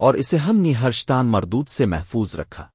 اور اسے ہم نے ہرشتان مردود سے محفوظ رکھا۔